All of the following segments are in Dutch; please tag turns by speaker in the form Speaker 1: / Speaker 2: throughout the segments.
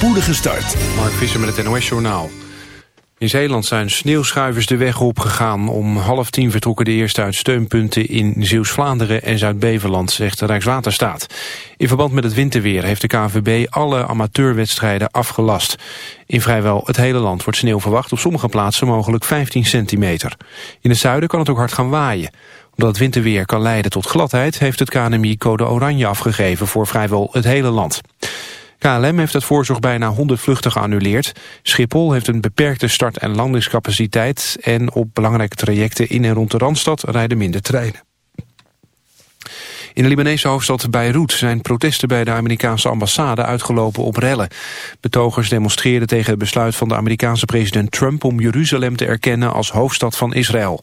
Speaker 1: spoedige start.
Speaker 2: Mark Visser met het NOS Journaal. In Zeeland zijn sneeuwschuivers de weg opgegaan. Om half tien vertrokken de eerste uit steunpunten in Zeeuws-Vlaanderen en Zuid-Beverland, zegt de Rijkswaterstaat. In verband met het winterweer heeft de KNVB alle amateurwedstrijden afgelast. In vrijwel het hele land wordt sneeuw verwacht, op sommige plaatsen mogelijk 15 centimeter. In het zuiden kan het ook hard gaan waaien. Omdat het winterweer kan leiden tot gladheid, heeft het KNMI code oranje afgegeven voor vrijwel het hele land. KLM heeft het voorzorg bijna 100 vluchten geannuleerd. Schiphol heeft een beperkte start- en landingscapaciteit... en op belangrijke trajecten in en rond de Randstad rijden minder treinen. In de Libanese hoofdstad Beirut zijn protesten bij de Amerikaanse ambassade uitgelopen op rellen. Betogers demonstreerden tegen het besluit van de Amerikaanse president Trump om Jeruzalem te erkennen als hoofdstad van Israël.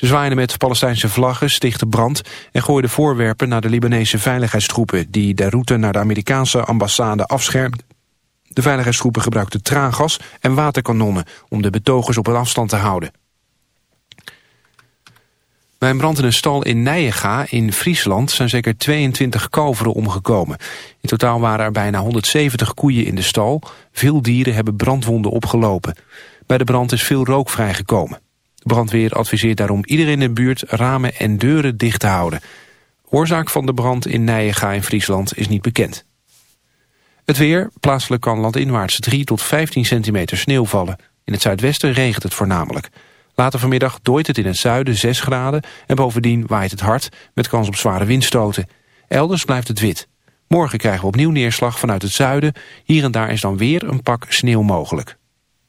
Speaker 2: Ze zwaaiden met Palestijnse vlaggen, stichtten brand en gooiden voorwerpen naar de Libanese veiligheidstroepen die de route naar de Amerikaanse ambassade afschermden. De veiligheidstroepen gebruikten traangas en waterkanonnen om de betogers op een afstand te houden. Bij een brand in een stal in Nijega in Friesland zijn zeker 22 kalveren omgekomen. In totaal waren er bijna 170 koeien in de stal. Veel dieren hebben brandwonden opgelopen. Bij de brand is veel rook vrijgekomen. De brandweer adviseert daarom iedereen in de buurt ramen en deuren dicht te houden. Oorzaak van de brand in Nijega in Friesland is niet bekend. Het weer, plaatselijk kan landinwaarts 3 tot 15 centimeter sneeuw vallen. In het zuidwesten regent het voornamelijk. Later vanmiddag dooit het in het zuiden 6 graden... en bovendien waait het hard met kans op zware windstoten. Elders blijft het wit. Morgen krijgen we opnieuw neerslag vanuit het zuiden. Hier en daar is dan weer een pak sneeuw mogelijk.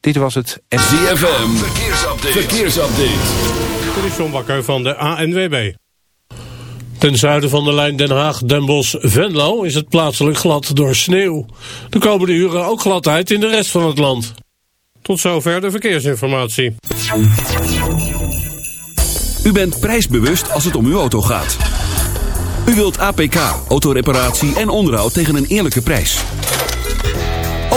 Speaker 2: Dit was het...
Speaker 1: ZFM, verkeersupdate. verkeersupdate.
Speaker 3: Dit is John Bakker van de ANWB. Ten zuiden van de lijn Den Haag-Den Bosch-Venlo is het plaatselijk glad door sneeuw. De komende uren ook gladheid in de rest van het land. Tot zover de verkeersinformatie.
Speaker 1: U bent prijsbewust als het om uw auto gaat. U wilt APK, autoreparatie en onderhoud tegen een eerlijke prijs.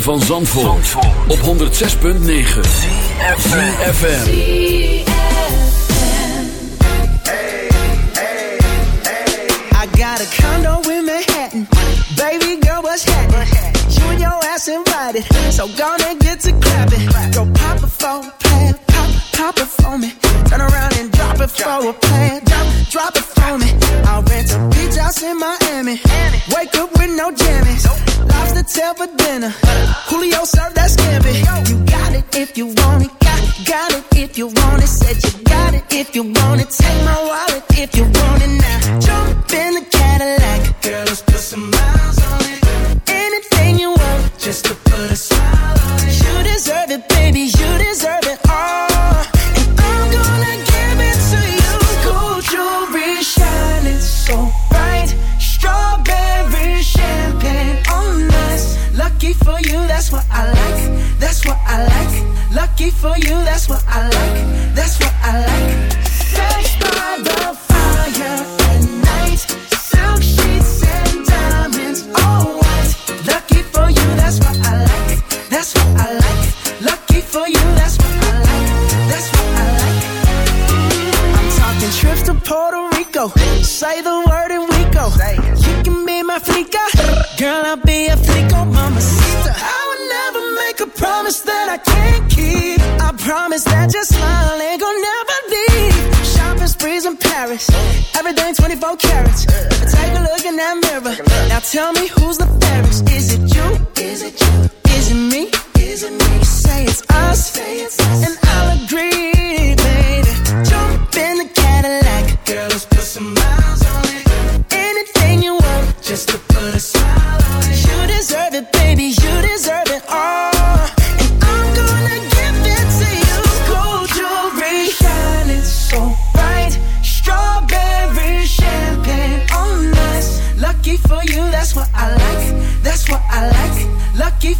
Speaker 1: van Zandvoort, op 106.9 CFFM
Speaker 4: I got a condo in Manhattan. Baby girl, what's happening? You and your ass invited. So gonna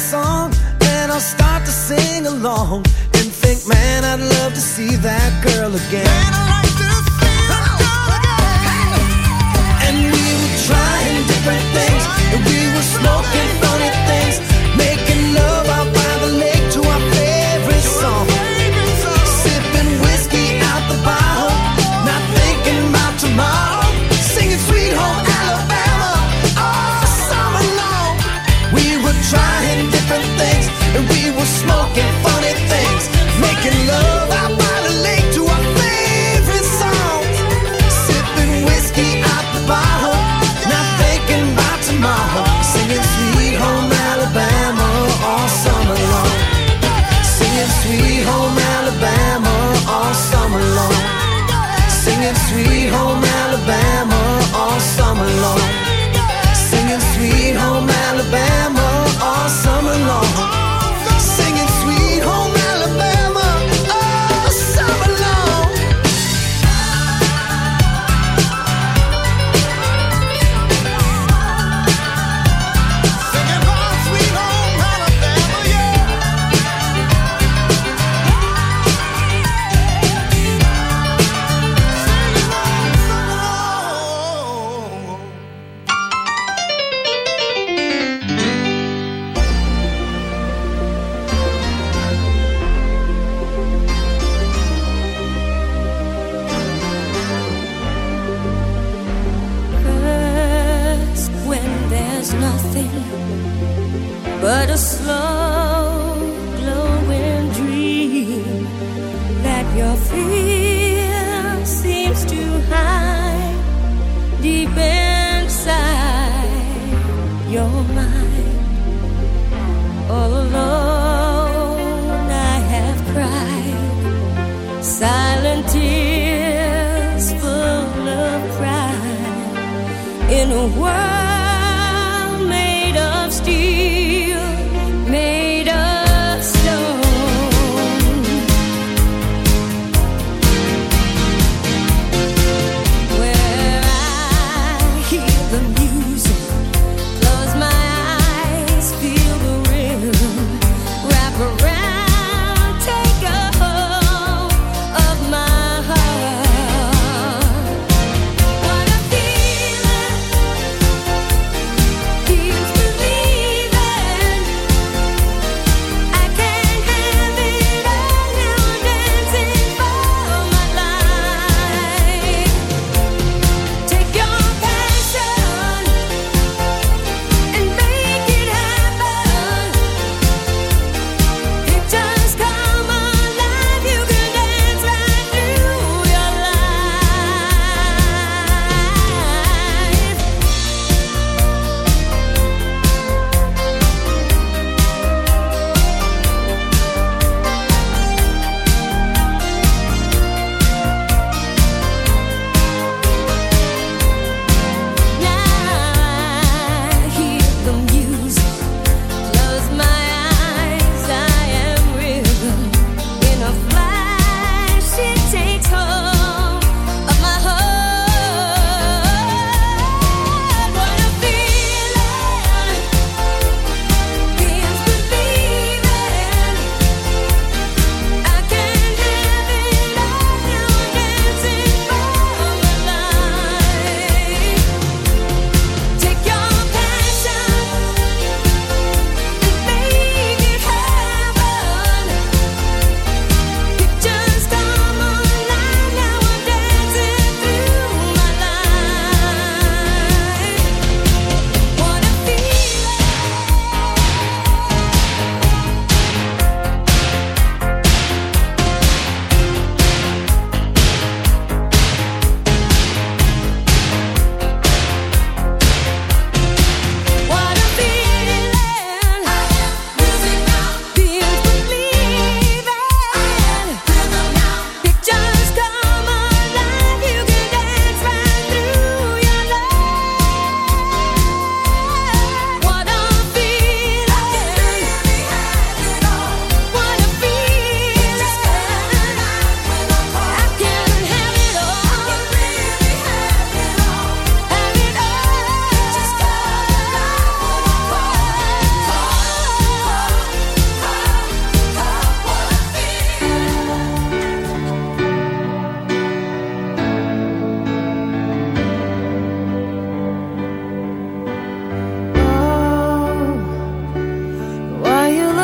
Speaker 5: song, then I'll start to sing along and think, man, I'd love to see that girl again.